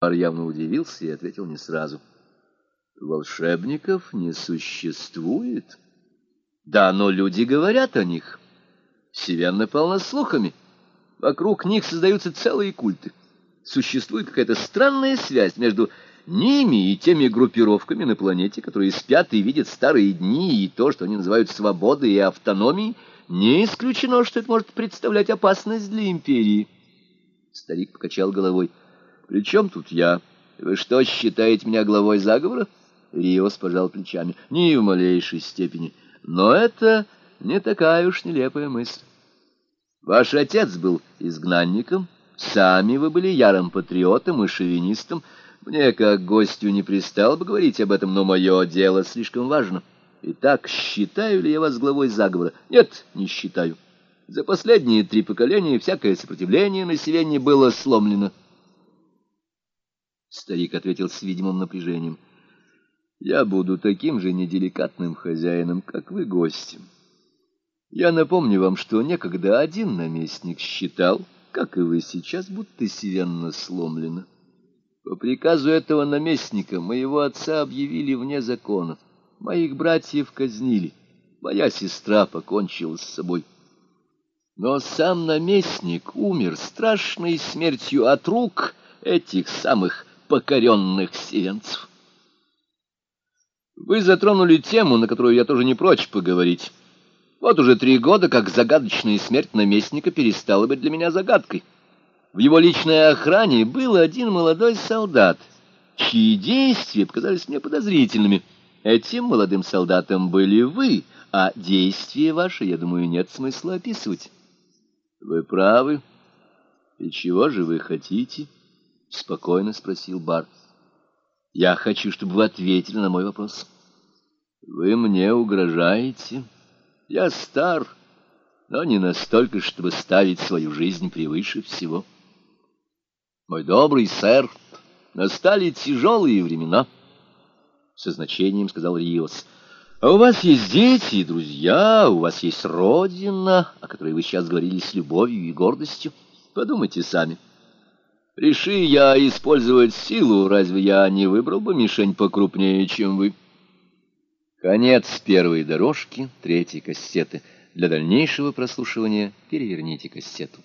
Бар явно удивился и ответил не сразу. Волшебников не существует. Да, но люди говорят о них. Вселенная полна слухами. Вокруг них создаются целые культы. Существует какая-то странная связь между ними и теми группировками на планете, которые спят и видят старые дни, и то, что они называют свободой и автономией, не исключено, что это может представлять опасность для империи. Старик покачал головой. «При чем тут я? Вы что, считаете меня главой заговора?» Риос пожал плечами. «Ни в малейшей степени. Но это не такая уж нелепая мысль. Ваш отец был изгнанником, сами вы были ярым патриотом и шовинистом, мне, как гостю, не пристало бы говорить об этом, но мое дело слишком важно. Итак, считаю ли я вас главой заговора? Нет, не считаю. За последние три поколения всякое сопротивление населения было сломлено. Старик ответил с видимым напряжением. Я буду таким же неделикатным хозяином, как вы гостем. Я напомню вам, что некогда один наместник считал, как и вы сейчас, будто сиренно сломлено. По приказу этого наместника моего отца объявили вне закона. Моих братьев казнили. Моя сестра покончила с собой. Но сам наместник умер страшной смертью от рук этих самых покоренных севенцев. Вы затронули тему, на которую я тоже не прочь поговорить. Вот уже три года, как загадочная смерть наместника перестала быть для меня загадкой. В его личной охране был один молодой солдат, чьи действия показались мне подозрительными. Этим молодым солдатом были вы, а действия ваши, я думаю, нет смысла описывать. Вы правы. И чего же вы хотите? Спокойно спросил Бар. Я хочу, чтобы вы ответили на мой вопрос. Вы мне угрожаете? Я стар, но не настолько, чтобы ставить свою жизнь превыше всего. Мой добрый сэр, настали тяжелые времена, — со значением сказал Риос. А у вас есть дети и друзья, у вас есть родина, о которой вы сейчас говорили с любовью и гордостью. Подумайте сами. Реши я использовать силу, разве я не выбрал бы мишень покрупнее, чем вы? Конец первой дорожки третьей кассеты. Для дальнейшего прослушивания переверните кассету.